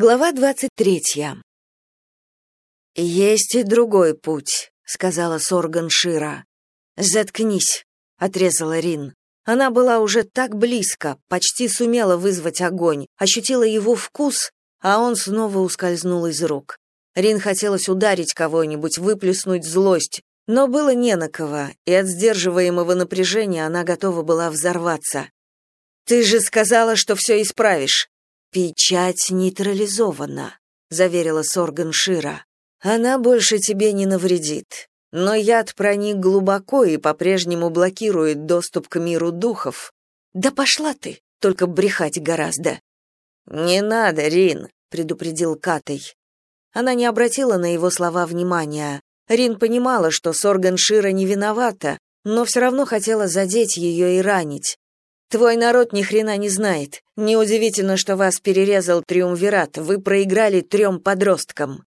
Глава двадцать третья. «Есть и другой путь», — сказала Сорган Шира. «Заткнись», — отрезала Рин. Она была уже так близко, почти сумела вызвать огонь, ощутила его вкус, а он снова ускользнул из рук. Рин хотелось ударить кого-нибудь, выплеснуть злость, но было не на кого, и от сдерживаемого напряжения она готова была взорваться. «Ты же сказала, что все исправишь!» «Печать нейтрализована», — заверила Сорган Шира. «Она больше тебе не навредит. Но яд проник глубоко и по-прежнему блокирует доступ к миру духов. Да пошла ты, только брехать гораздо». «Не надо, Рин», — предупредил Катай. Она не обратила на его слова внимания. Рин понимала, что Сорган Шира не виновата, но все равно хотела задеть ее и ранить. Твой народ ни хрена не знает. Неудивительно, что вас перерезал триумвират. Вы проиграли трем подросткам.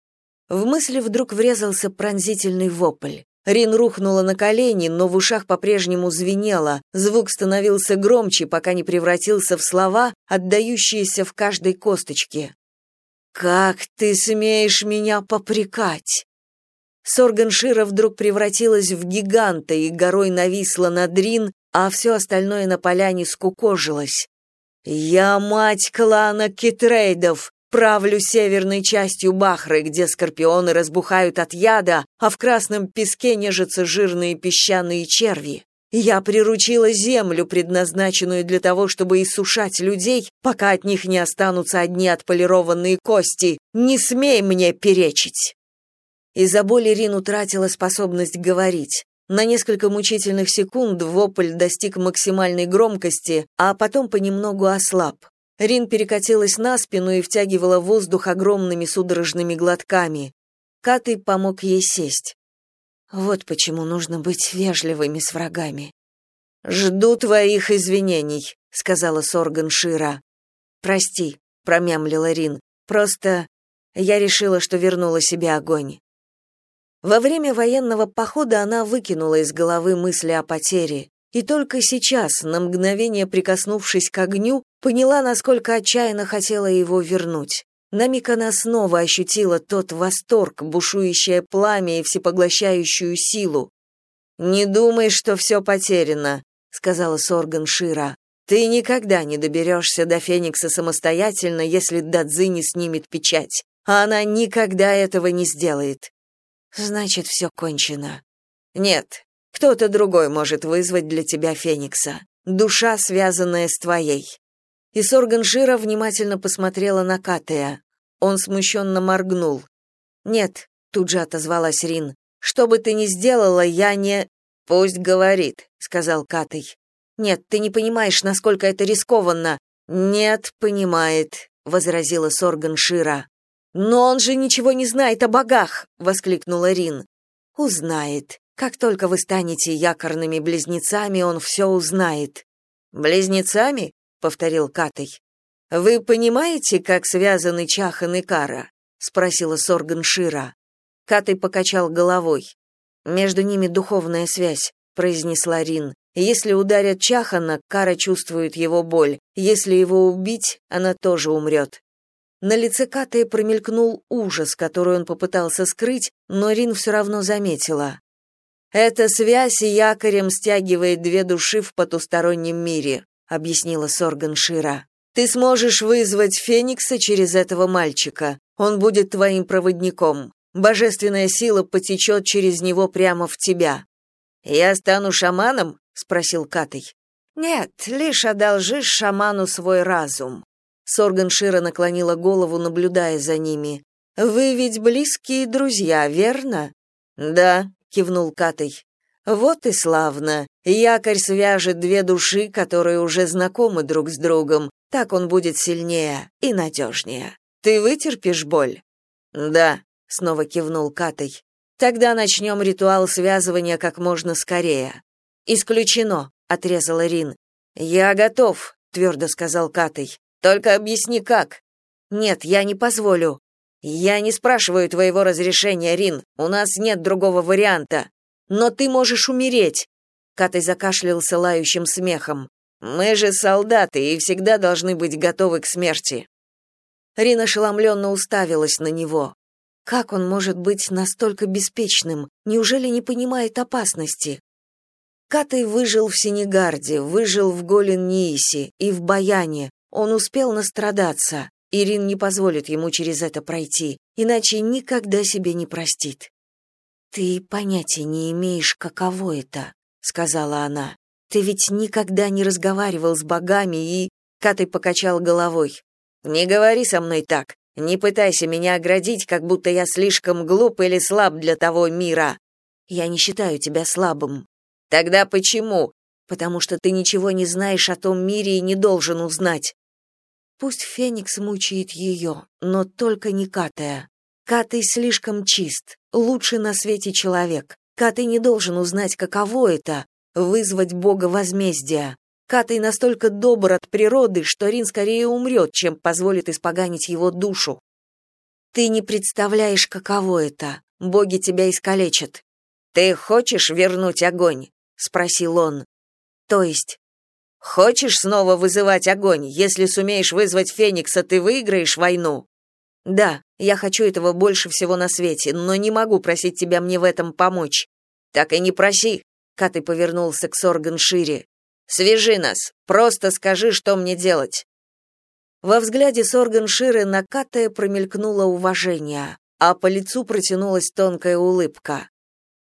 В мысли вдруг врезался пронзительный вопль. Рин рухнула на колени, но в ушах по-прежнему звенело. Звук становился громче, пока не превратился в слова, отдающиеся в каждой косточке. «Как ты смеешь меня попрекать?» Сорган Шира вдруг превратилась в гиганта и горой нависла над Рин, а все остальное на поляне скукожилось. «Я мать клана Китрейдов, правлю северной частью Бахры, где скорпионы разбухают от яда, а в красном песке нежатся жирные песчаные черви. Я приручила землю, предназначенную для того, чтобы иссушать людей, пока от них не останутся одни отполированные кости. Не смей мне перечить!» Из-за боли Рин утратила способность говорить. На несколько мучительных секунд вопль достиг максимальной громкости, а потом понемногу ослаб. Рин перекатилась на спину и втягивала воздух огромными судорожными глотками. Катый помог ей сесть. Вот почему нужно быть вежливыми с врагами. «Жду твоих извинений», — сказала Сорган Шира. «Прости», — промямлила Рин. «Просто я решила, что вернула себе огонь». Во время военного похода она выкинула из головы мысли о потере, и только сейчас, на мгновение прикоснувшись к огню, поняла, насколько отчаянно хотела его вернуть. На миг она снова ощутила тот восторг, бушующее пламя и всепоглощающую силу. «Не думай, что все потеряно», — сказала Сорган Шира. «Ты никогда не доберешься до Феникса самостоятельно, если Дадзи не снимет печать, а она никогда этого не сделает. Значит, все кончено. Нет, кто-то другой может вызвать для тебя Феникса. Душа, связанная с твоей. И Сорган Шира внимательно посмотрела на Катея. Он смущенно моргнул. «Нет», — тут же отозвалась Рин, — «что бы ты ни сделала, я не...» «Пусть говорит», — сказал Катей. «Нет, ты не понимаешь, насколько это рискованно». «Нет, понимает», — возразила Сорган Шира. «Но он же ничего не знает о богах!» — воскликнула Рин. «Узнает. Как только вы станете якорными близнецами, он все узнает». «Близнецами?» — повторил Катей. «Вы понимаете, как связаны Чахан и Кара?» — спросила Сорган Шира. Катей покачал головой. «Между ними духовная связь», — произнесла Рин. «Если ударят Чахана, Кара чувствует его боль. Если его убить, она тоже умрет. На лице Катая промелькнул ужас, который он попытался скрыть, но Рин все равно заметила. «Эта связь якорем стягивает две души в потустороннем мире», — объяснила Сорган Шира. «Ты сможешь вызвать Феникса через этого мальчика. Он будет твоим проводником. Божественная сила потечет через него прямо в тебя». «Я стану шаманом?» — спросил Катай. «Нет, лишь одолжишь шаману свой разум», Сорган Шира наклонила голову, наблюдая за ними. «Вы ведь близкие друзья, верно?» «Да», — кивнул Катай. «Вот и славно. Якорь свяжет две души, которые уже знакомы друг с другом. Так он будет сильнее и надежнее. Ты вытерпишь боль?» «Да», — снова кивнул Катай. «Тогда начнем ритуал связывания как можно скорее». «Исключено», — отрезала Рин. «Я готов», — твердо сказал Катай. Только объясни как. Нет, я не позволю. Я не спрашиваю твоего разрешения, Рин. У нас нет другого варианта. Но ты можешь умереть. Катай закашлялся лающим смехом. Мы же солдаты и всегда должны быть готовы к смерти. Рина ошеломленно уставилась на него. Как он может быть настолько беспечным? Неужели не понимает опасности? Катай выжил в Сенегарде, выжил в Голен-Ниисе и в Баяне. Он успел настрадаться. Ирин не позволит ему через это пройти, иначе никогда себе не простит. «Ты понятия не имеешь, каково это», — сказала она. «Ты ведь никогда не разговаривал с богами и...» Катай покачал головой. «Не говори со мной так. Не пытайся меня оградить, как будто я слишком глуп или слаб для того мира. Я не считаю тебя слабым. Тогда почему? Потому что ты ничего не знаешь о том мире и не должен узнать. Пусть Феникс мучает ее, но только не Катая. Катый слишком чист, лучший на свете человек. Катый не должен узнать, каково это — вызвать бога возмездия. Катый настолько добр от природы, что Рин скорее умрет, чем позволит испоганить его душу. Ты не представляешь, каково это. Боги тебя искалечат. Ты хочешь вернуть огонь? спросил он. То есть хочешь снова вызывать огонь? Если сумеешь вызвать Феникса, ты выиграешь войну. Да, я хочу этого больше всего на свете, но не могу просить тебя мне в этом помочь. Так и не проси. Катый повернулся к Сорган шире. Свяжи нас. Просто скажи, что мне делать. Во взгляде Сорганширы на Катая промелькнуло уважение, а по лицу протянулась тонкая улыбка.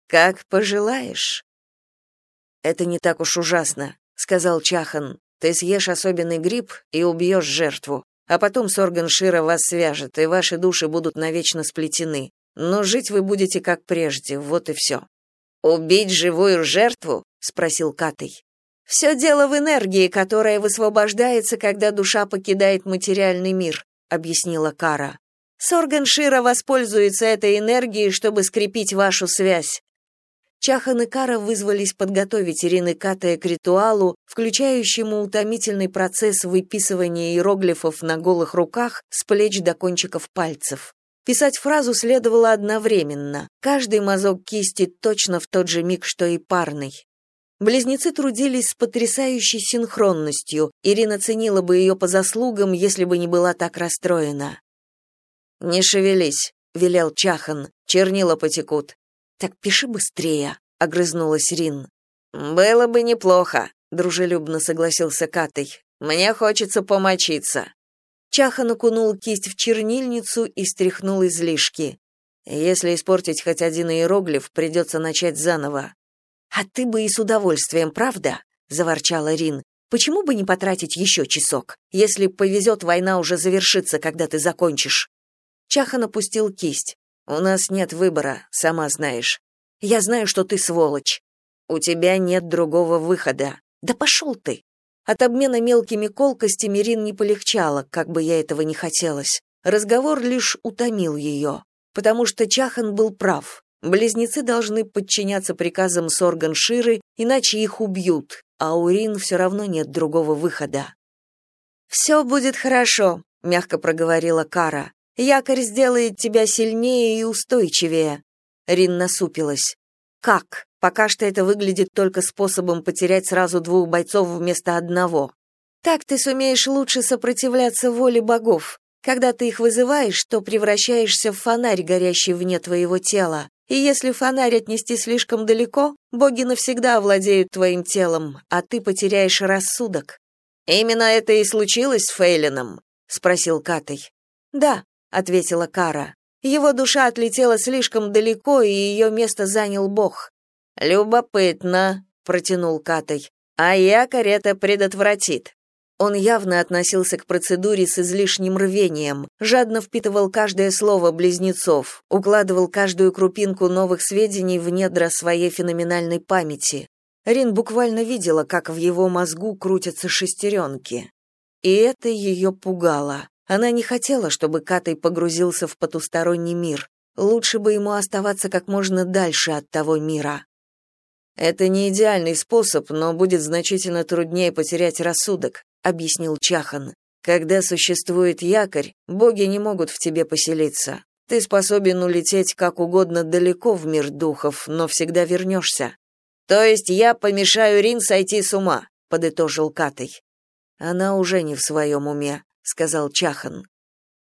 Как пожелаешь. Это не так уж ужасно, сказал Чахан. Ты съешь особенный гриб и убьешь жертву, а потом Сорганшира вас свяжет, и ваши души будут навечно сплетены. Но жить вы будете как прежде, вот и все». «Убить живую жертву?» — спросил Катый. Все дело в энергии, которая высвобождается, когда душа покидает материальный мир, объяснила Кара. Сорган Шира воспользуется этой энергией, чтобы скрепить вашу связь. Чахан и Кара вызвались подготовить Ирины Катая к ритуалу, включающему утомительный процесс выписывания иероглифов на голых руках с плеч до кончиков пальцев. Писать фразу следовало одновременно, каждый мазок кисти точно в тот же миг, что и парный. Близнецы трудились с потрясающей синхронностью. Ирина ценила бы ее по заслугам, если бы не была так расстроена. «Не шевелись», — велел Чахан. «Чернила потекут». «Так пиши быстрее», — огрызнулась Рин. «Было бы неплохо», — дружелюбно согласился Катей. «Мне хочется помочиться». Чахан окунул кисть в чернильницу и стряхнул излишки. «Если испортить хоть один иероглиф, придется начать заново. «А ты бы и с удовольствием, правда?» — заворчала Рин. «Почему бы не потратить еще часок? Если повезет, война уже завершится, когда ты закончишь». Чахан опустил кисть. «У нас нет выбора, сама знаешь. Я знаю, что ты сволочь. У тебя нет другого выхода. Да пошел ты!» От обмена мелкими колкостями Рин не полегчало, как бы я этого не хотелось. Разговор лишь утомил ее, потому что Чахан был прав. Близнецы должны подчиняться приказам Сорган Ширы, иначе их убьют, а у Рин все равно нет другого выхода. «Все будет хорошо», — мягко проговорила Кара. «Якорь сделает тебя сильнее и устойчивее». Рин насупилась. «Как? Пока что это выглядит только способом потерять сразу двух бойцов вместо одного. Так ты сумеешь лучше сопротивляться воле богов. Когда ты их вызываешь, то превращаешься в фонарь, горящий вне твоего тела. И если фонарь отнести слишком далеко, боги навсегда овладеют твоим телом, а ты потеряешь рассудок. Именно это и случилось с Фейлином, спросил Катей. Да, ответила Кара. Его душа отлетела слишком далеко, и ее место занял Бог. Любопытно, протянул Катей. А якорь это предотвратит. Он явно относился к процедуре с излишним рвением, жадно впитывал каждое слово близнецов, укладывал каждую крупинку новых сведений в недра своей феноменальной памяти. Рин буквально видела, как в его мозгу крутятся шестеренки. И это ее пугало. Она не хотела, чтобы Катай погрузился в потусторонний мир. Лучше бы ему оставаться как можно дальше от того мира. Это не идеальный способ, но будет значительно труднее потерять рассудок, объяснил Чахан. Когда существует якорь, боги не могут в тебе поселиться. Ты способен улететь как угодно далеко в мир духов, но всегда вернешься. То есть я помешаю Рин сойти с ума, подытожил Катей. Она уже не в своем уме, сказал Чахан.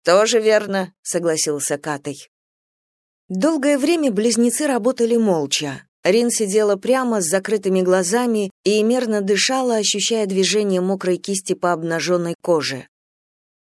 Тоже верно, согласился Катай. Долгое время близнецы работали молча. Рин сидела прямо с закрытыми глазами и мерно дышала, ощущая движение мокрой кисти по обнаженной коже.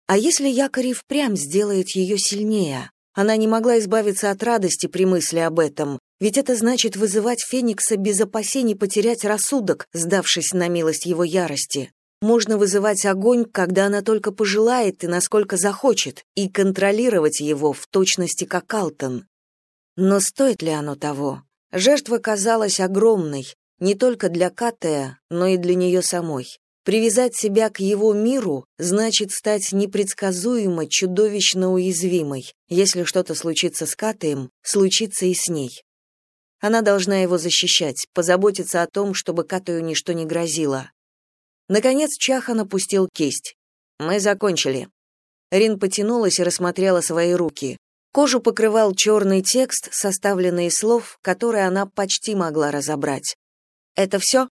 А если якорь и впрямь сделает ее сильнее? Она не могла избавиться от радости при мысли об этом, ведь это значит вызывать Феникса без опасений потерять рассудок, сдавшись на милость его ярости. Можно вызывать огонь, когда она только пожелает и насколько захочет, и контролировать его в точности как Алтон. Но стоит ли оно того? Жертва казалась огромной, не только для Катая, но и для нее самой. Привязать себя к его миру значит стать непредсказуемо, чудовищно уязвимой. Если что-то случится с Катаем, случится и с ней. Она должна его защищать, позаботиться о том, чтобы Катаю ничто не грозило. Наконец Чахан опустил кисть. «Мы закончили». Рин потянулась и рассмотрела свои руки. Кожу покрывал черный текст, составленный из слов, которые она почти могла разобрать. «Это все?»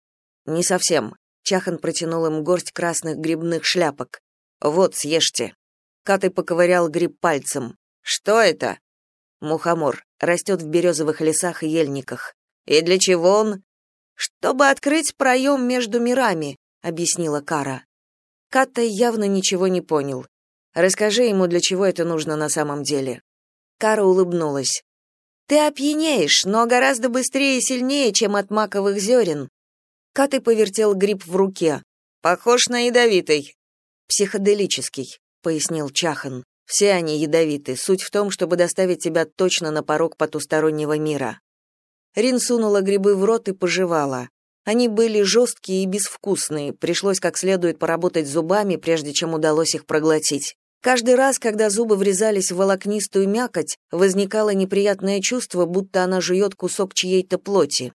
«Не совсем. Чахан протянул им горсть красных грибных шляпок. «Вот, съешьте». Катай поковырял гриб пальцем. «Что это?» «Мухомор. Растет в березовых лесах и ельниках». «И для чего он?» «Чтобы открыть проем между мирами», — объяснила Кара. Катай явно ничего не понял. «Расскажи ему, для чего это нужно на самом деле». Кара улыбнулась. «Ты опьянеешь, но гораздо быстрее и сильнее, чем от маковых зерен. Каты повертел гриб в руке. Похож на ядовитый. Психоделический, пояснил Чахан. Все они ядовиты. Суть в том, чтобы доставить тебя точно на порог потустороннего мира. Рин сунула грибы в рот и пожевала. Они были жесткие и безвкусные, пришлось как следует поработать зубами, прежде чем удалось их проглотить. Каждый раз, когда зубы врезались в волокнистую мякоть, возникало неприятное чувство, будто она жует кусок чьей-то плоти.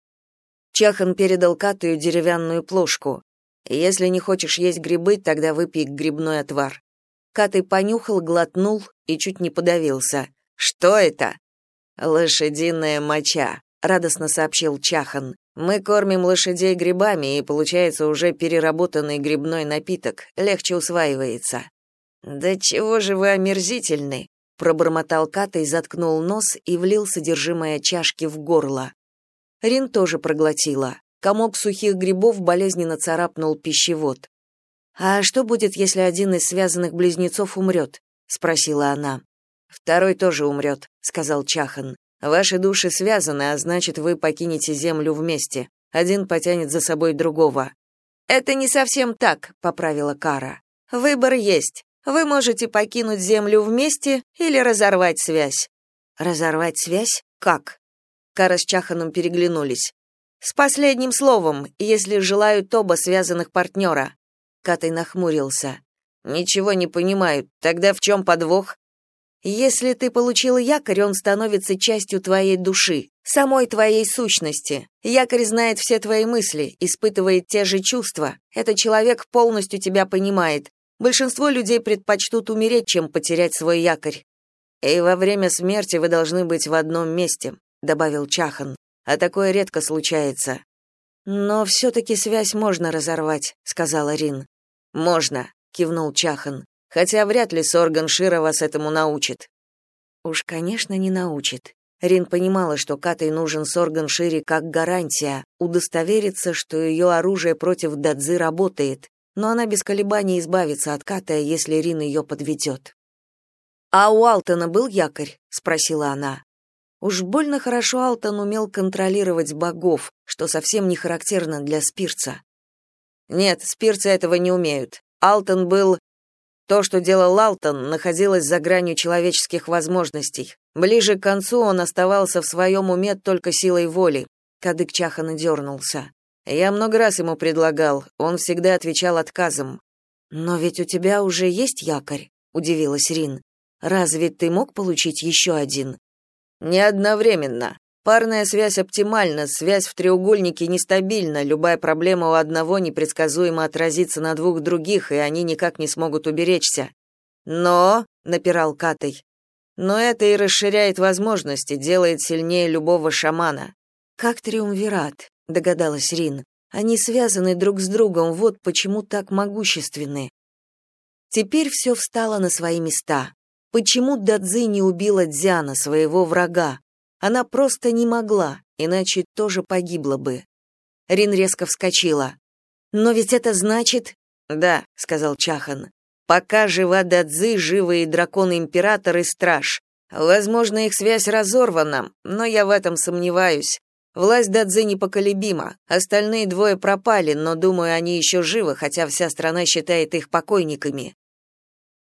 Чахан передал Катаю деревянную плошку. «Если не хочешь есть грибы, тогда выпей грибной отвар». Катай понюхал, глотнул и чуть не подавился. «Что это?» «Лошадиная моча», — радостно сообщил Чахан. «Мы кормим лошадей грибами, и получается уже переработанный грибной напиток, легче усваивается». «Да чего же вы омерзительны?» — пробормотал Катай, заткнул нос и влил содержимое чашки в горло. Рин тоже проглотила. Комок сухих грибов болезненно царапнул пищевод. «А что будет, если один из связанных близнецов умрет?» — спросила она. «Второй тоже умрет», — сказал Чахан. «Ваши души связаны, а значит, вы покинете Землю вместе. Один потянет за собой другого». «Это не совсем так», — поправила Кара. «Выбор есть. Вы можете покинуть Землю вместе или разорвать связь». «Разорвать связь? Как?» Кара с Чаханом переглянулись. «С последним словом, если желают оба связанных партнера». Катай нахмурился. «Ничего не понимаю. Тогда в чем подвох?» «Если ты получил якорь, он становится частью твоей души, самой твоей сущности. Якорь знает все твои мысли, испытывает те же чувства. Этот человек полностью тебя понимает. Большинство людей предпочтут умереть, чем потерять свой якорь. И во время смерти вы должны быть в одном месте добавил Чахан. А такое редко случается. Но все таки связь можно разорвать, сказала Рин. Можно, кивнул Чахан. Хотя вряд ли Сорган Шира вас этому научит. Уж, конечно, не научит. Рин понимала, что Катай нужен Сорган Шире как гарантия, удостовериться, что ее оружие против Дадзы работает, но она без колебаний избавится от Катая, если Рин ее подведет. «А у Алтона был якорь?» — спросила она. Уж больно хорошо Алтон умел контролировать богов, что совсем не характерно для Спирца. Нет, Спирцы этого не умеют. Алтон был... То, что делал Алтон, находилось за гранью человеческих возможностей. Ближе к концу он оставался в своем уме только силой воли. Кадык Чахана дернулся. Я много раз ему предлагал, он всегда отвечал отказом. «Но ведь у тебя уже есть якорь», — удивилась Рин. «Разве ты мог получить еще один?» Не одновременно. Парная связь оптимальна, связь в треугольнике нестабильна, любая проблема у одного непредсказуемо отразится на двух других, и они никак не смогут уберечься. Но, напирал Катай, но это и расширяет возможности, делает сильнее любого шамана. Как триумвират, догадалась Рин. Они связаны друг с другом, вот почему так могущественны. Теперь все встало на свои места. Почему Дадзи не убила Дзяна, своего врага? Она просто не могла, иначе тоже погибла бы. Рин резко вскочила. «Но ведь это значит...» «Да», — сказал Чахан. «Пока жива Дадзи, живы и дракон-император, и страж. Возможно, их связь разорвана, но я в этом сомневаюсь. Власть Дадзи непоколебима. Остальные двое пропали, но, думаю, они еще живы, хотя вся страна считает их покойниками.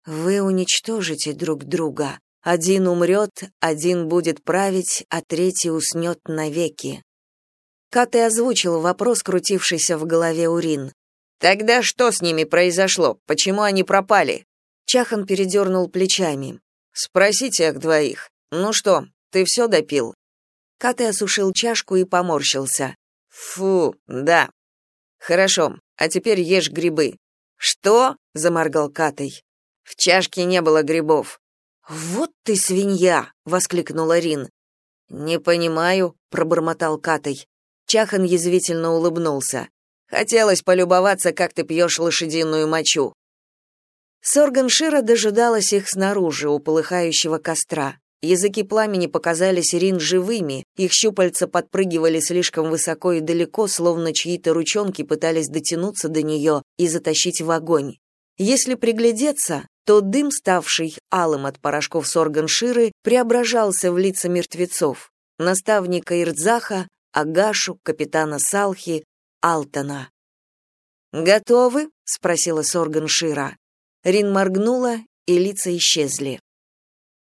Вы уничтожите друг друга. Один умрет, один будет править, а третий уснет навеки. Каты озвучил вопрос, крутившийся в голове Урин. Тогда что с ними произошло? Почему они пропали? Чахан передернул плечами. Спросите их двоих. Ну что, ты все допил? Каты осушил чашку и поморщился. Фу, да. Хорошо, а теперь ешь грибы. Что? заморгал Катай. В чашке не было грибов. Вот ты свинья, воскликнула Рин. Не понимаю, пробормотал Катай. Чахан язвительно улыбнулся. Хотелось полюбоваться, как ты пьешь лошадиную мочу. Сорган Шира дожидалась их снаружи у полыхающего костра. Языки пламени показались Рин живыми, их щупальца подпрыгивали слишком высоко и далеко, словно чьи-то ручонки пытались дотянуться до нее и затащить в огонь. Если приглядеться, то дым, ставший алым от порошков сорганширы, преображался в лица мертвецов, наставника Ирдзаха, Агашу, капитана Салхи, Алтона. «Готовы?» — спросила сорганшира. Рин моргнула, и лица исчезли.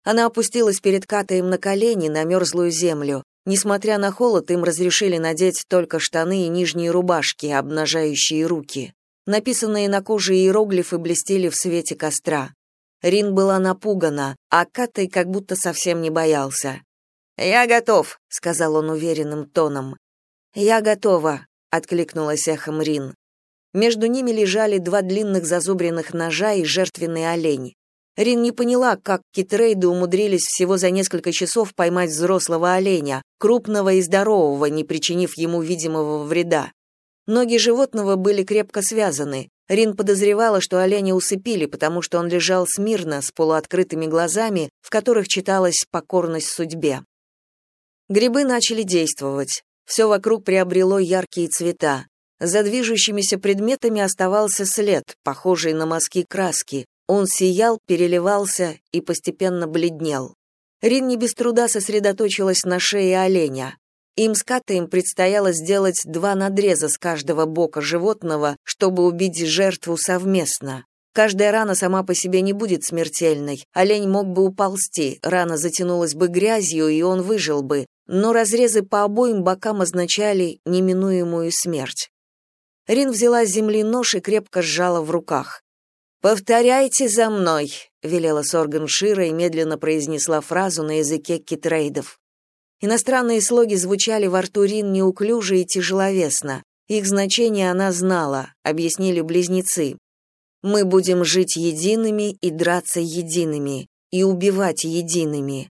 Она опустилась перед Катаем на колени на мерзлую землю. Несмотря на холод, им разрешили надеть только штаны и нижние рубашки, обнажающие руки. Написанные на коже иероглифы блестели в свете костра. Рин была напугана, а Катай как будто совсем не боялся. «Я готов», — сказал он уверенным тоном. «Я готова», — откликнулась эхом Рин. Между ними лежали два длинных зазубренных ножа и жертвенный олень. Рин не поняла, как китрейды умудрились всего за несколько часов поймать взрослого оленя, крупного и здорового, не причинив ему видимого вреда. Ноги животного были крепко связаны. Рин подозревала, что оленя усыпили, потому что он лежал смирно, с полуоткрытыми глазами, в которых читалась покорность судьбе. Грибы начали действовать. Все вокруг приобрело яркие цвета. За движущимися предметами оставался след, похожий на мазки краски. Он сиял, переливался и постепенно бледнел. Рин не без труда сосредоточилась на шее оленя. Им с Катаем предстояло сделать два надреза с каждого бока животного, чтобы убить жертву совместно. Каждая рана сама по себе не будет смертельной. Олень мог бы уползти, рана затянулась бы грязью, и он выжил бы. Но разрезы по обоим бокам означали неминуемую смерть. Рин взяла с земли нож и крепко сжала в руках. «Повторяйте за мной», — велела Сорган Шира и медленно произнесла фразу на языке китрейдов. Иностранные слоги звучали во рту Рин неуклюже и тяжеловесно. Их значение она знала, объяснили близнецы. Мы будем жить едиными и драться едиными, и убивать едиными.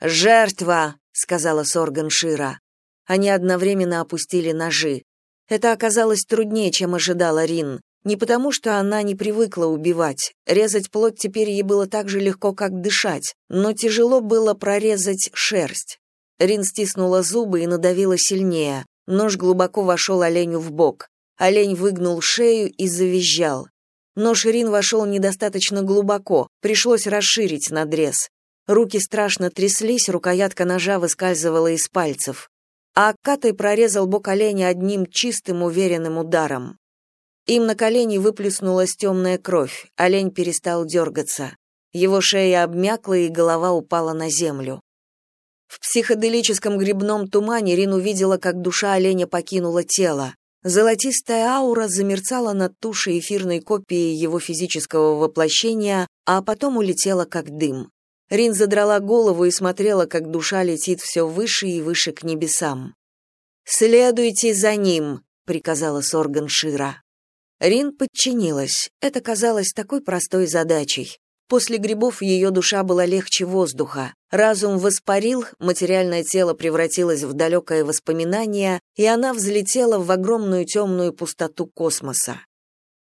Жертва, сказала Сорган Шира. Они одновременно опустили ножи. Это оказалось труднее, чем ожидала Рин. Не потому, что она не привыкла убивать. Резать плоть теперь ей было так же легко, как дышать, но тяжело было прорезать шерсть. Рин стиснула зубы и надавила сильнее. Нож глубоко вошел оленю в бок. Олень выгнул шею и завизжал. Нож Рин вошел недостаточно глубоко, пришлось расширить надрез. Руки страшно тряслись, рукоятка ножа выскальзывала из пальцев. А Катай прорезал бок оленя одним чистым, уверенным ударом. Им на колени выплеснулась темная кровь, олень перестал дергаться. Его шея обмякла, и голова упала на землю. В психоделическом грибном тумане Рин увидела, как душа оленя покинула тело. Золотистая аура замерцала над тушей эфирной копии его физического воплощения, а потом улетела как дым. Рин задрала голову и смотрела, как душа летит все выше и выше к небесам. «Следуйте за ним», — приказала Сорган Шира. Рин подчинилась. Это казалось такой простой задачей. После грибов ее душа была легче воздуха. Разум воспарил, материальное тело превратилось в далекое воспоминание, и она взлетела в огромную темную пустоту космоса.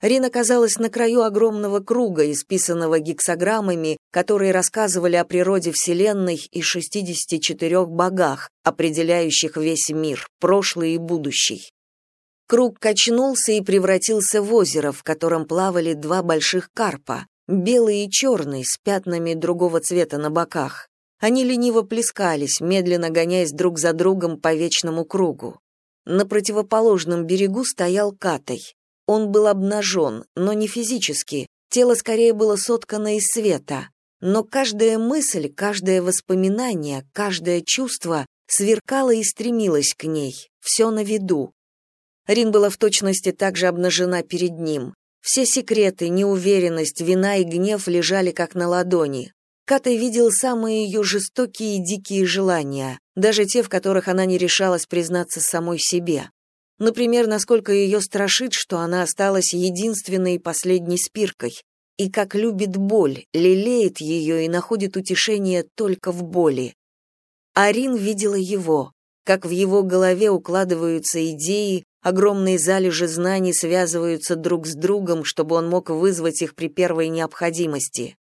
Рин оказалась на краю огромного круга, исписанного гексограммами, которые рассказывали о природе Вселенной и 64 богах, определяющих весь мир, прошлый и будущий. Круг качнулся и превратился в озеро, в котором плавали два больших карпа, белый и черный, с пятнами другого цвета на боках. Они лениво плескались, медленно гоняясь друг за другом по вечному кругу. На противоположном берегу стоял Катай. Он был обнажен, но не физически, тело скорее было соткано из света. Но каждая мысль, каждое воспоминание, каждое чувство сверкало и стремилось к ней, все на виду. Рин была в точности также обнажена перед ним. Все секреты, неуверенность, вина и гнев лежали как на ладони. Катай видел самые ее жестокие и дикие желания, даже те, в которых она не решалась признаться самой себе. Например, насколько ее страшит, что она осталась единственной и последней спиркой, и как любит боль, лелеет ее и находит утешение только в боли. Арин видела его, как в его голове укладываются идеи, огромные залежи знаний связываются друг с другом, чтобы он мог вызвать их при первой необходимости.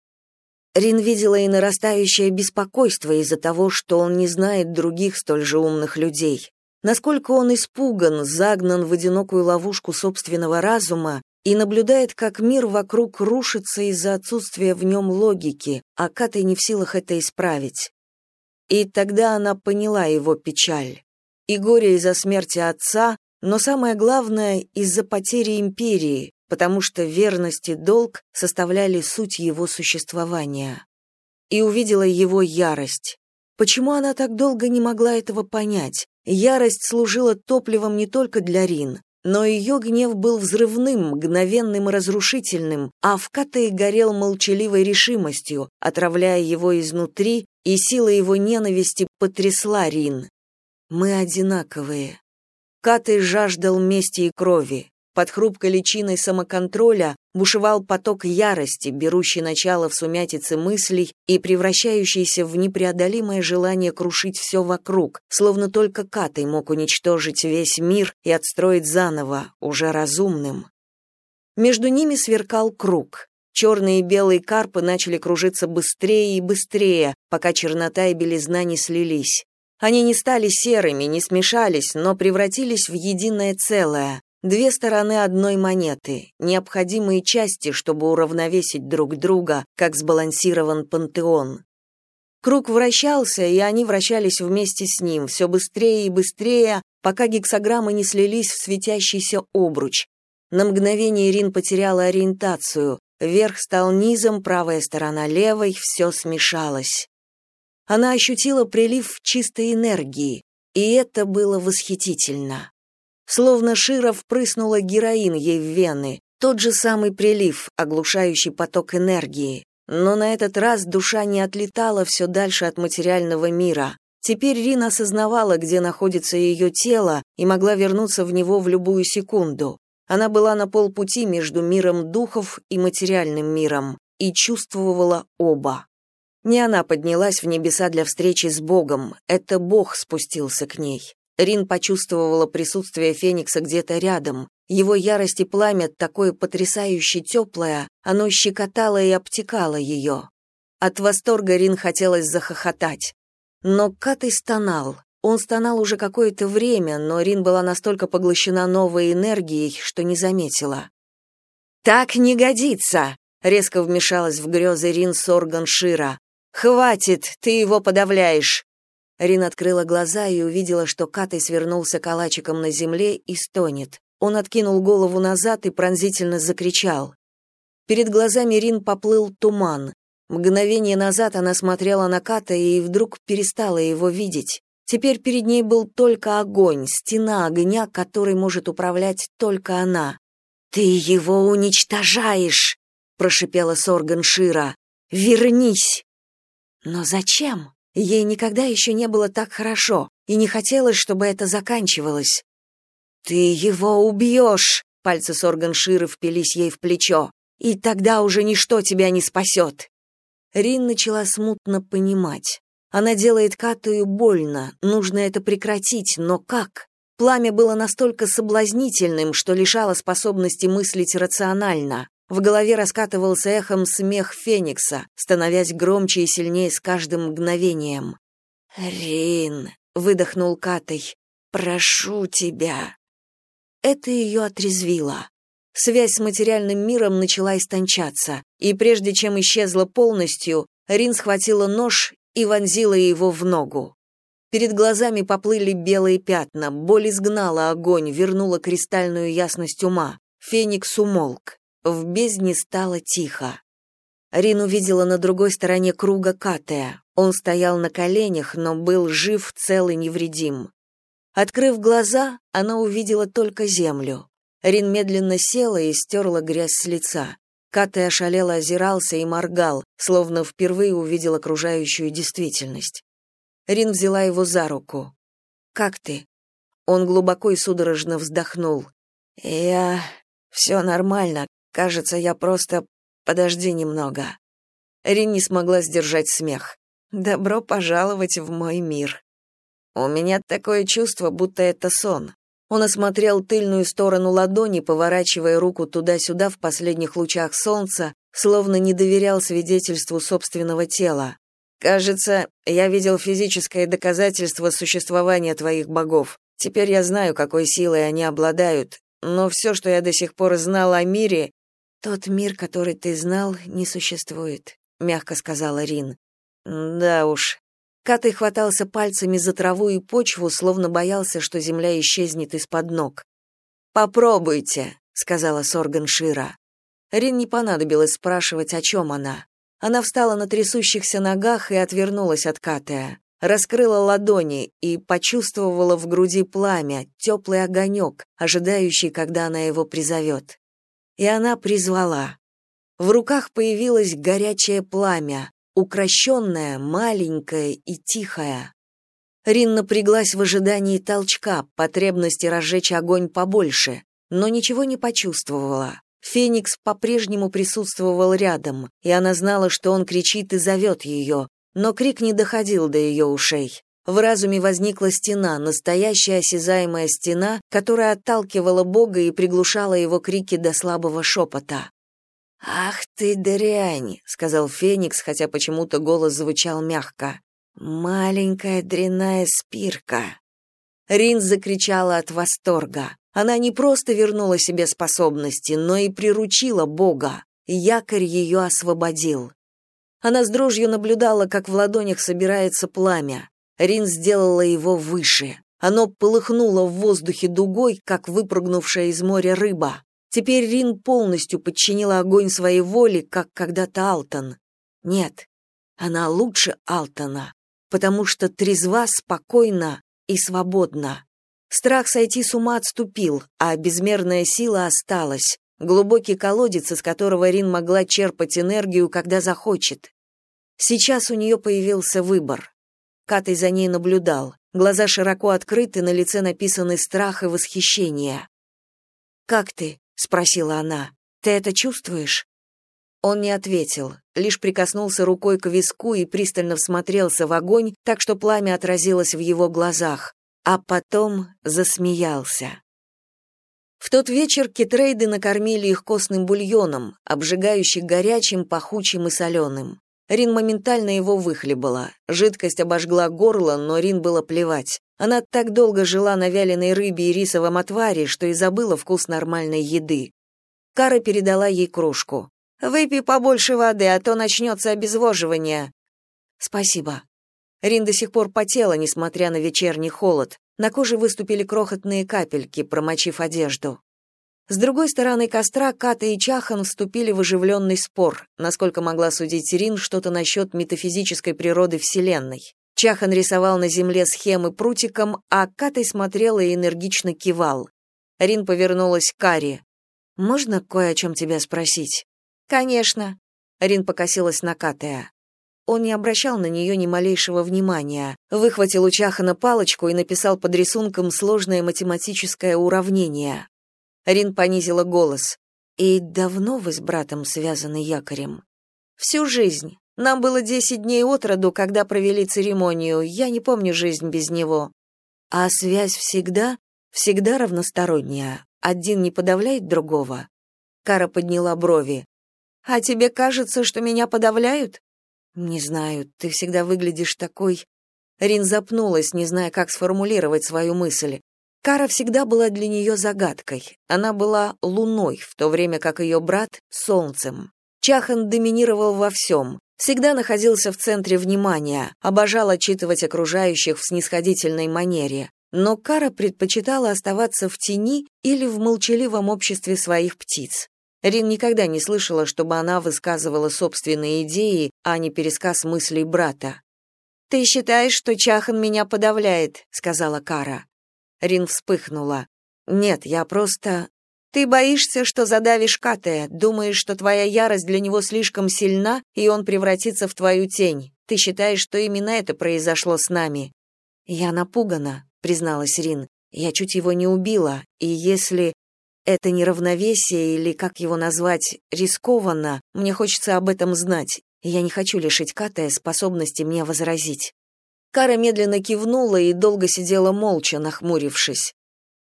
Рин видела и нарастающее беспокойство из-за того, что он не знает других столь же умных людей насколько он испуган, загнан в одинокую ловушку собственного разума и наблюдает, как мир вокруг рушится из-за отсутствия в нем логики, а Катай не в силах это исправить. И тогда она поняла его печаль. И горе из-за смерти отца, но самое главное — из-за потери империи, потому что верность и долг составляли суть его существования. И увидела его ярость. Почему она так долго не могла этого понять? Ярость служила топливом не только для Рин, но ее гнев был взрывным, мгновенным и разрушительным, а в Катае горел молчаливой решимостью, отравляя его изнутри, и сила его ненависти потрясла Рин. «Мы одинаковые». Катай жаждал мести и крови. Под хрупкой личиной самоконтроля бушевал поток ярости, берущий начало в сумятице мыслей и превращающийся в непреодолимое желание крушить все вокруг, словно только Катай мог уничтожить весь мир и отстроить заново, уже разумным. Между ними сверкал круг. Черные и белые карпы начали кружиться быстрее и быстрее, пока чернота и белизна не слились. Они не стали серыми, не смешались, но превратились в единое целое, Две стороны одной монеты, необходимые части, чтобы уравновесить друг друга, как сбалансирован пантеон. Круг вращался, и они вращались вместе с ним, все быстрее и быстрее, пока гексограммы не слились в светящийся обруч. На мгновение Ирин потеряла ориентацию. Верх стал низом, правая сторона левой, все смешалось. Она ощутила прилив чистой энергии, и это было восхитительно. Словно Шира впрыснула героин ей в вены, тот же самый прилив, оглушающий поток энергии. Но на этот раз душа не отлетала все дальше от материального мира. Теперь Рина осознавала, где находится ее тело, и могла вернуться в него в любую секунду. Она была на полпути между миром духов и материальным миром, и чувствовала оба. Не она поднялась в небеса для встречи с Богом, это Бог спустился к ней. Рин почувствовала присутствие Феникса где-то рядом. Его ярость и пламя такое потрясающе теплое, оно щекотало и обтекало ее. От восторга Рин хотелось захохотать. Но Катай стонал. Он стонал уже какое-то время, но Рин была настолько поглощена новой энергией, что не заметила. «Так не годится!» — резко вмешалась в грезы Рин Сорган Шира. «Хватит, ты его подавляешь. Рин открыла глаза и увидела, что Катай свернулся калачиком на земле и стонет. Он откинул голову назад и пронзительно закричал. Перед глазами Рин поплыл туман. Мгновение назад она смотрела на Ката и вдруг перестала его видеть. Теперь перед ней был только огонь, стена огня, которой может управлять только она. «Ты его уничтожаешь!» — прошипела Сорган Шира. «Вернись!» «Но зачем?» Ей никогда еще не было так хорошо, и не хотелось, чтобы это заканчивалось. «Ты его убьешь!» — пальцы Сорганширы впились ей в плечо. «И тогда уже ничто тебя не спасет!» Рин начала смутно понимать. Она делает Катую больно, нужно это прекратить, но как? Пламя было настолько соблазнительным, что лишало способности мыслить рационально. В голове раскатывался эхом смех Феникса, становясь громче и сильнее с каждым мгновением. «Рин», — выдохнул Катай, — «прошу тебя». Это ее отрезвило. Связь с материальным миром начала истончаться, и прежде чем исчезла полностью, Рин схватила нож и вонзила его в ногу. Перед глазами поплыли белые пятна, боль изгнала огонь, вернула кристальную ясность ума. Феникс умолк. В бездне стало тихо. Рин увидела на другой стороне круга Катая. Он стоял на коленях, но был жив, цел и невредим. Открыв глаза, она увидела только землю. Рин медленно села и стерла грязь с лица. Катай ошалело озирался и моргал, словно впервые увидел окружающую действительность. Рин взяла его за руку. «Как ты?» Он глубоко и судорожно вздохнул. «Я... все нормально. Кажется, я просто... Подожди немного». Рин не смогла сдержать смех. Добро пожаловать в мой мир. У меня такое чувство, будто это сон. Он осмотрел тыльную сторону ладони, поворачивая руку туда-сюда в последних лучах солнца, словно не доверял свидетельству собственного тела. Кажется, я видел физическое доказательство существования твоих богов. Теперь я знаю, какой силой они обладают, но все, что я до сих пор знал о мире, тот мир, который ты знал, не существует, мягко сказала Рин. Да уж. Катай хватался пальцами за траву и почву, словно боялся, что земля исчезнет из-под ног. «Попробуйте», — сказала Сорган Шира. Рин не понадобилось спрашивать, о чем она. Она встала на трясущихся ногах и отвернулась от Катая. Раскрыла ладони и почувствовала в груди пламя, теплый огонек, ожидающий, когда она его призовет. И она призвала. В руках появилось горячее пламя, укращенная, маленькая и тихая. Рин напряглась в ожидании толчка, потребности разжечь огонь побольше, но ничего не почувствовала. Феникс по-прежнему присутствовал рядом, и она знала, что он кричит и зовет ее, но крик не доходил до ее ушей. В разуме возникла стена, настоящая осязаемая стена, которая отталкивала Бога и приглушала его крики до слабого шепота. «Ах ты дрянь!» — сказал Феникс, хотя почему-то голос звучал мягко. «Маленькая дрянная спирка!» Рин закричала от восторга. Она не просто вернула себе способности, но и приручила Бога. Якорь ее освободил. Она с дрожью наблюдала, как в ладонях собирается пламя. Рин сделала его выше. Оно полыхнуло в воздухе дугой, как выпрыгнувшая из моря рыба. Теперь Рин полностью подчинила огонь своей воле, как когда-то Алтон. Нет, она лучше Алтона, потому что трезва, спокойна и свободна. Страх сойти с ума отступил, а безмерная сила осталась, глубокий колодец, из которого Рин могла черпать энергию, когда захочет. Сейчас у нее появился выбор. Катей за ней наблюдал. Глаза широко открыты, на лице написаны страх и восхищение. «Как ты?» — спросила она. «Ты это чувствуешь?» Он не ответил, лишь прикоснулся рукой к виску и пристально всмотрелся в огонь, так что пламя отразилось в его глазах, а потом засмеялся. В тот вечер китрейды накормили их костным бульоном, обжигающе горячим, пахучим и соленым. Рин моментально его выхлебала. Жидкость обожгла горло, но Рин было плевать. Она так долго жила на вяленой рыбе и рисовом отваре, что и забыла вкус нормальной еды. Кара передала ей кружку. «Выпей побольше воды, а то начнется обезвоживание». «Спасибо». Рин до сих пор потела, несмотря на вечерний холод. На коже выступили крохотные капельки, промочив одежду. С другой стороны костра Ката и Чахан вступили в оживленный спор, насколько могла судить Рин что-то насчет метафизической природы Вселенной. Чахан рисовал на земле схемы прутиком, а Катай смотрел и энергично кивал. Рин повернулась к Каре. «Можно кое о чем тебя спросить?» «Конечно». Рин покосилась на Катая. Он не обращал на нее ни малейшего внимания, выхватил у Чахана палочку и написал под рисунком сложное математическое уравнение. Рин понизила голос. «И давно вы с братом связаны якорем?» «Всю жизнь. Нам было десять дней от роду, когда провели церемонию. Я не помню жизнь без него. А связь всегда? всегда равносторонняя. Один не подавляет другого. Кара подняла брови. А тебе кажется, что меня подавляют? Не знаю, ты всегда выглядишь такой Рин запнулась, не зная, как сформулировать свою мысль. Кара всегда была для нее загадкой. Она была луной, в то время как ее брат — солнцем. Чахан доминировал во всем, всегда находился в центре внимания, обожал отчитывать окружающих в снисходительной манере. Но Кара предпочитала оставаться в тени или в молчаливом обществе своих птиц. Рин никогда не слышала, чтобы она высказывала собственные идеи, а не пересказ мыслей брата. «Ты считаешь, что Чахан меня подавляет», — сказала Кара. Рин вспыхнула. «Нет, я просто...» «Ты боишься, что задавишь Катая, думаешь, что твоя ярость для него слишком сильна, и он превратится в твою тень. Ты считаешь, что именно это произошло с нами». «Я напугана», — призналась Рин. «Я чуть его не убила, и если...» Это неравновесие или, как его назвать, рискованно, мне хочется об этом знать, я не хочу лишить Катая способности мне возразить. Кара медленно кивнула и долго сидела молча, нахмурившись.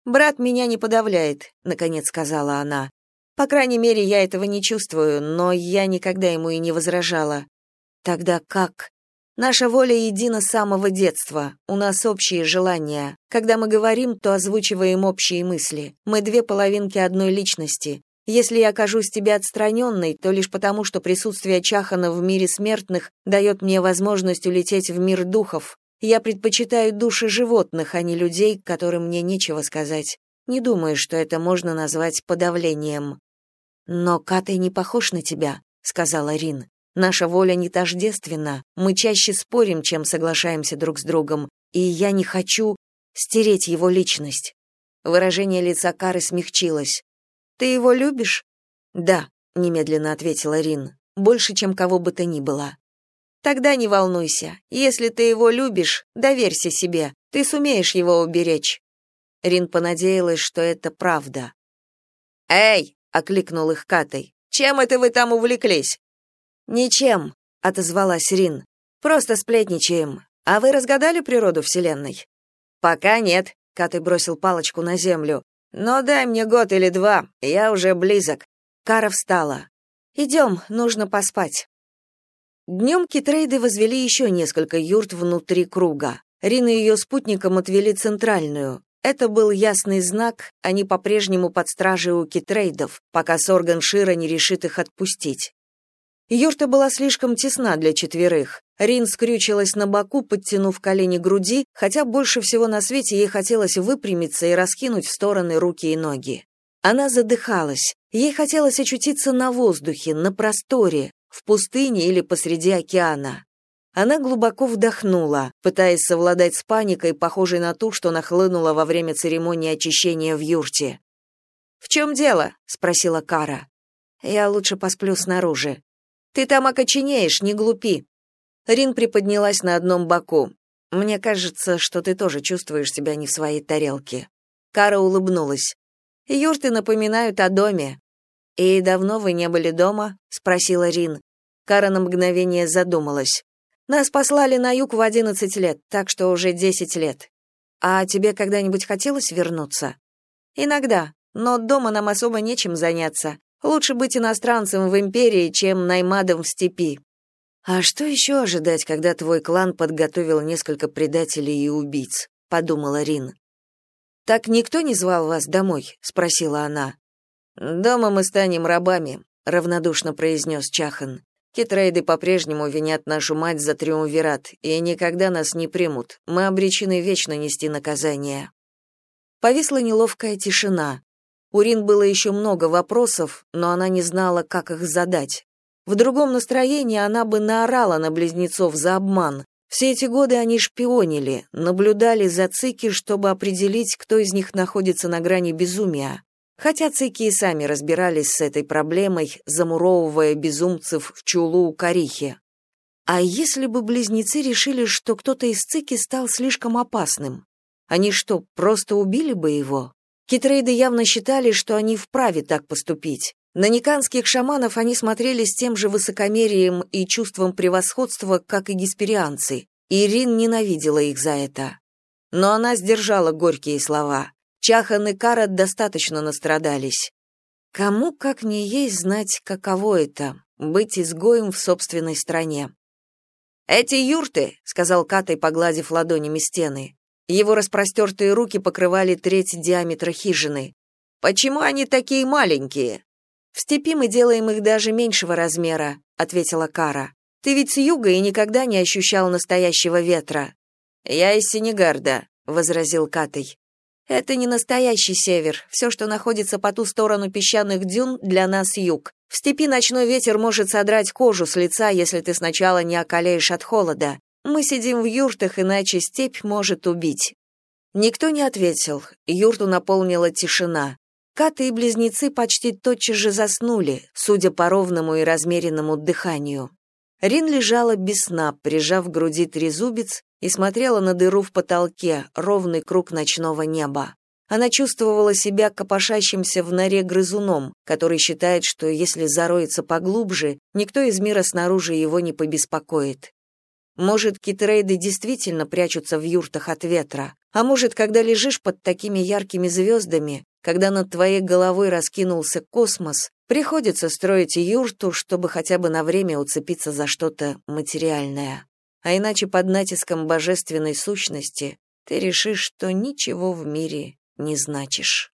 «Брат меня не подавляет», — наконец сказала она. «По крайней мере, я этого не чувствую, но я никогда ему и не возражала». «Тогда как?» «Наша воля едина с самого детства. У нас общие желания. Когда мы говорим, то озвучиваем общие мысли. Мы две половинки одной личности. Если я окажусь тебе отстраненной, то лишь потому, что присутствие Чахана в мире смертных дает мне возможность улететь в мир духов. Я предпочитаю души животных, а не людей, которым мне нечего сказать. Не думаю, что это можно назвать подавлением. Но Катай не похож на тебя, сказала Рин. Наша воля не тождественна. Мы чаще спорим, чем соглашаемся друг с другом, и я не хочу стереть его личность. Выражение лица Кары смягчилось. Ты его любишь? Да, немедленно ответила Рин. Больше, чем кого бы то ни было. Тогда не волнуйся. Если ты его любишь, доверься себе. Ты сумеешь его уберечь. Рин понадеялась, что это правда. Эй, окликнул их Катай. Чем это вы там увлеклись? Ничем, отозвалась Рин. Просто сплетничаем. А вы разгадали природу вселенной? Пока нет, Катай бросил палочку на землю. Но дай мне год или два, я уже близок. Кара встала. «Идем, нужно поспать. Днем китрейды возвели еще несколько юрт внутри круга. Рина и ее спутникам отвели центральную. Это был ясный знак, они по-прежнему под стражей у китрейдов, пока Сорган Шира не решит их отпустить. Юрта была слишком тесна для четверых. Рин скрючилась на боку, подтянув колени груди, хотя больше всего на свете ей хотелось выпрямиться и раскинуть в стороны руки и ноги. Она задыхалась. Ей хотелось очутиться на воздухе, на просторе, в пустыне или посреди океана. Она глубоко вдохнула, пытаясь совладать с паникой, похожей на ту, что нахлынула во время церемонии очищения в юрте. «В чем дело?» — спросила Кара. «Я лучше посплю снаружи», ты там окоченеешь, не глупи. Рин приподнялась на одном боку. Мне кажется, что ты тоже чувствуешь себя не в своей тарелке. Кара улыбнулась. Юрты напоминают о доме. И давно вы не были дома? спросила Рин. Кара на мгновение задумалась. Нас послали на юг в одиннадцать лет, так что уже десять лет. А тебе когда-нибудь хотелось вернуться? Иногда, но дома нам особо нечем заняться. Лучше быть иностранцем в империи, чем наймадом в степи. А что еще ожидать, когда твой клан подготовил несколько предателей и убийц, подумала Рин. Так никто не звал вас домой, спросила она. Дома мы станем рабами, равнодушно произнес Чахан. Китрейды по-прежнему винят нашу мать за триумвират и никогда нас не примут. Мы обречены вечно нести наказание. Повисла неловкая тишина. У Рин было еще много вопросов, но она не знала, как их задать. В другом настроении она бы наорала на близнецов за обман. Все эти годы они шпионили, наблюдали за Цики, чтобы определить, кто из них находится на грани безумия. Хотя Цики и сами разбирались с этой проблемой, замуровывая безумцев в чулу у Карихи. А если бы близнецы решили, что кто-то из Цики стал слишком опасным? Они что, просто убили бы его? Китрейды явно считали, что они вправе так поступить. На никанских шаманов они смотрели с тем же высокомерием и чувством превосходства, как и гесперианцы, и Рин ненавидела их за это. Но она сдержала горькие слова. Чахан и Карат достаточно настрадались. Кому, как не ей, знать, каково это — быть изгоем в собственной стране. «Эти юрты», — сказал Катай, погладив ладонями стены. Его распростертые руки покрывали треть диаметра хижины. «Почему они такие маленькие?» «В степи мы делаем их даже меньшего размера», — ответила Кара. «Ты ведь с юга и никогда не ощущал настоящего ветра». «Я из Сенегарда», — возразил Катай. «Это не настоящий север. Все, что находится по ту сторону песчаных дюн, для нас юг. В степи ночной ветер может содрать кожу с лица, если ты сначала не околеешь от холода. Мы сидим в юртах, иначе степь может убить. Никто не ответил. Юрту наполнила тишина. Каты и близнецы почти тотчас же заснули, судя по ровному и размеренному дыханию. Рин лежала без сна, прижав к груди трезубец и смотрела на дыру в потолке, ровный круг ночного неба. Она чувствовала себя копошащимся в норе грызуном, который считает, что если зароется поглубже, никто из мира снаружи его не побеспокоит. Может, китрейды действительно прячутся в юртах от ветра, а может, когда лежишь под такими яркими звездами, когда над твоей головой раскинулся космос, приходится строить юрту, чтобы хотя бы на время уцепиться за что-то материальное. А иначе под натиском божественной сущности ты решишь, что ничего в мире не значишь.